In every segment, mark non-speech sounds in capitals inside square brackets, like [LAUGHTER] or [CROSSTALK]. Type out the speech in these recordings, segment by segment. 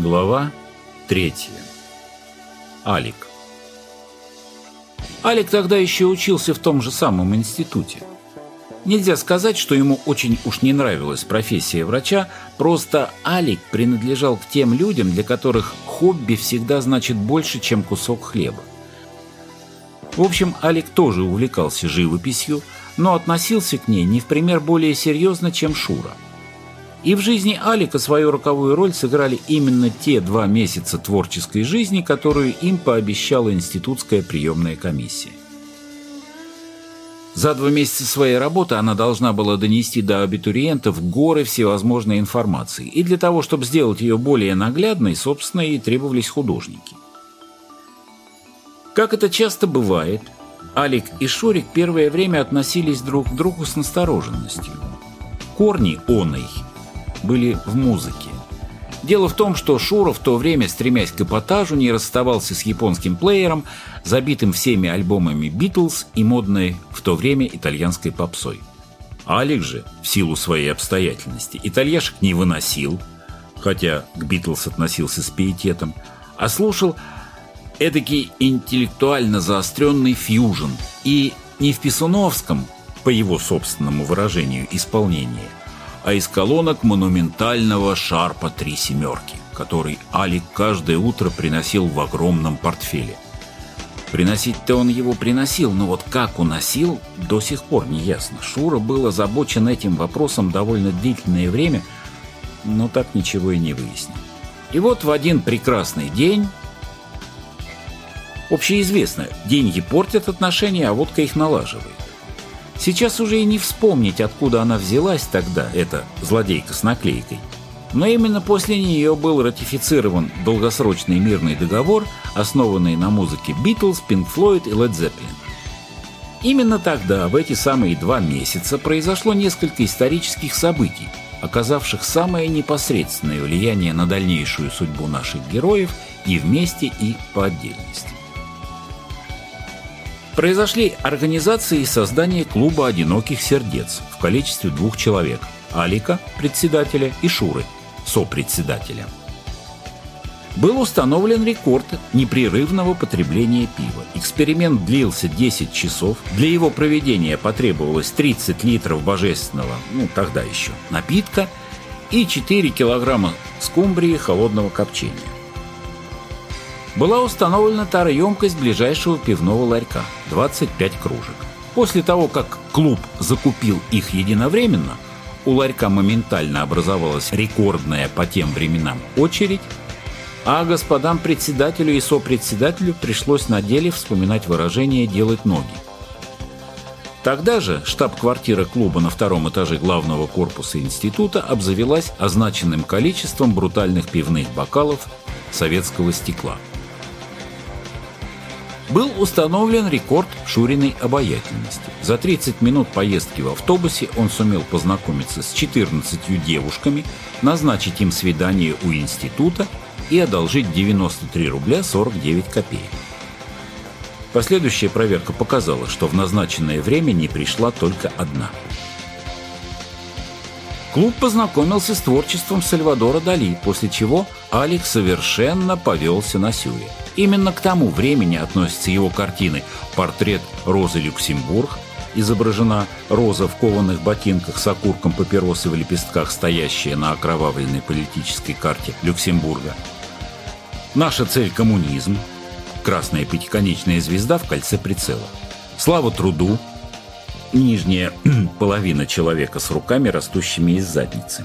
Глава третья. Алик. Алик тогда еще учился в том же самом институте. Нельзя сказать, что ему очень уж не нравилась профессия врача, просто Алик принадлежал к тем людям, для которых хобби всегда значит больше, чем кусок хлеба. В общем, Алик тоже увлекался живописью, но относился к ней не в пример более серьезно, чем Шура – и в жизни Алика свою роковую роль сыграли именно те два месяца творческой жизни, которую им пообещала институтская приемная комиссия. За два месяца своей работы она должна была донести до абитуриентов горы всевозможной информации, и для того, чтобы сделать ее более наглядной, собственно, и требовались художники. Как это часто бывает, Алик и Шурик первое время относились друг к другу с настороженностью. Корни оной – были в музыке. Дело в том, что Шура в то время, стремясь к эпатажу, не расставался с японским плеером, забитым всеми альбомами «Битлз» и модной в то время итальянской попсой. Алик же, в силу своей обстоятельности, итальяшек не выносил, хотя к «Битлз» относился с пиететом, а слушал эдакий интеллектуально заостренный фьюжн и не в писуновском, по его собственному выражению, исполнении – а из колонок монументального шарпа «Три семерки», который Алик каждое утро приносил в огромном портфеле. Приносить-то он его приносил, но вот как уносил, до сих пор не ясно. Шура был озабочен этим вопросом довольно длительное время, но так ничего и не выяснил. И вот в один прекрасный день... Общеизвестно, деньги портят отношения, а водка их налаживает. Сейчас уже и не вспомнить, откуда она взялась тогда, эта злодейка с наклейкой. Но именно после нее был ратифицирован долгосрочный мирный договор, основанный на музыке Beatles, Pink Floyd и Led Zeppelin. Именно тогда, в эти самые два месяца, произошло несколько исторических событий, оказавших самое непосредственное влияние на дальнейшую судьбу наших героев и вместе, и по отдельности произошли организация и создание клуба «Одиноких сердец» в количестве двух человек – Алика, председателя, и Шуры, сопредседателя. Был установлен рекорд непрерывного потребления пива. Эксперимент длился 10 часов. Для его проведения потребовалось 30 литров божественного, ну тогда еще, напитка и 4 килограмма скумбрии холодного копчения была установлена тароемкость ближайшего пивного ларька – 25 кружек. После того, как клуб закупил их единовременно, у ларька моментально образовалась рекордная по тем временам очередь, а господам председателю и сопредседателю пришлось на деле вспоминать выражение «делать ноги». Тогда же штаб-квартира клуба на втором этаже главного корпуса института обзавелась означенным количеством брутальных пивных бокалов советского стекла – был установлен рекорд Шуриной обаятельности. За 30 минут поездки в автобусе он сумел познакомиться с 14 девушками, назначить им свидание у института и одолжить 93 рубля 49 копеек. Последующая проверка показала, что в назначенное время не пришла только одна. Клуб познакомился с творчеством Сальвадора Дали, после чего Алекс совершенно повелся на Сюре. Именно к тому времени относятся его картины «Портрет Розы Люксембург», изображена роза в кованых ботинках с окурком папиросы в лепестках, стоящая на окровавленной политической карте Люксембурга. Наша цель – коммунизм, красная пятиконечная звезда в кольце прицела. Слава труду, нижняя [CLEARS THROAT] половина человека с руками, растущими из задницы.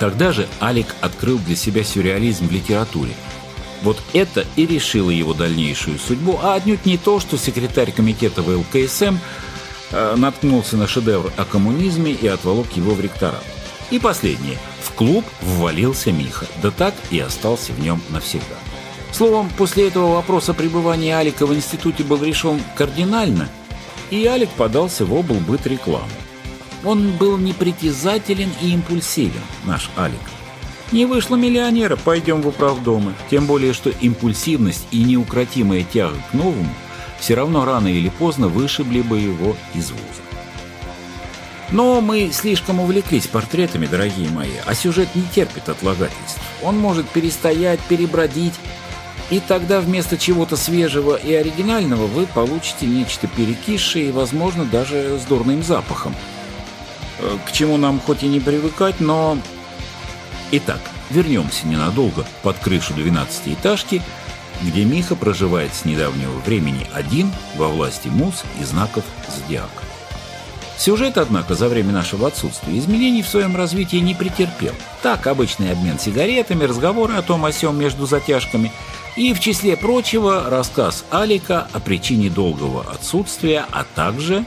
Тогда же Алик открыл для себя сюрреализм в литературе – вот это и решило его дальнейшую судьбу, а отнюдь не то, что секретарь комитета ВЛКСМ э, наткнулся на шедевр о коммунизме и отволок его в ректорат. И последнее. В клуб ввалился Миха, да так и остался в нем навсегда. Словом, после этого вопрос о пребывании Алика в институте был решен кардинально, и Алик подался в облбыт рекламы. Он был непритязателен и импульсивен, наш Алик. Не вышло миллионера, пойдем в управдомы. Тем более, что импульсивность и неукротимая тяга к новому все равно рано или поздно вышибли бы его из вуза. Но мы слишком увлеклись портретами, дорогие мои, а сюжет не терпит отлагательств. Он может перестоять, перебродить, и тогда вместо чего-то свежего и оригинального вы получите нечто перекисшее и, возможно, даже с дурным запахом. Э, к чему нам хоть и не привыкать, но... Итак, вернемся ненадолго под крышу двенадцатиэтажки, где Миха проживает с недавнего времени один во власти муз и знаков зодиака. Сюжет, однако, за время нашего отсутствия изменений в своем развитии не претерпел. Так, обычный обмен сигаретами, разговоры о том о сём между затяжками и, в числе прочего, рассказ Алика о причине долгого отсутствия, а также